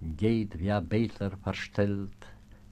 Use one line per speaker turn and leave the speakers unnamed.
geht wie ein Beter verstellt,